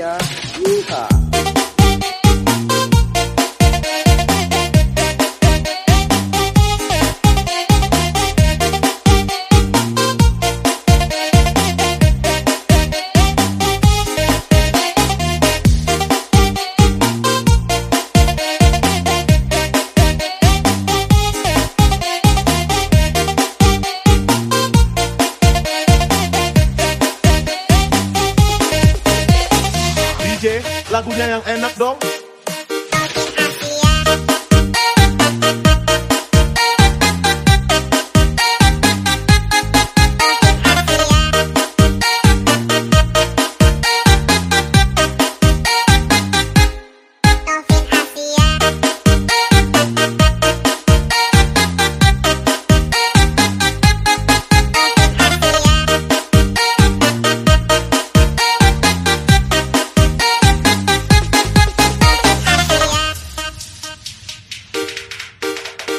ya. Lagunya yang enak dong.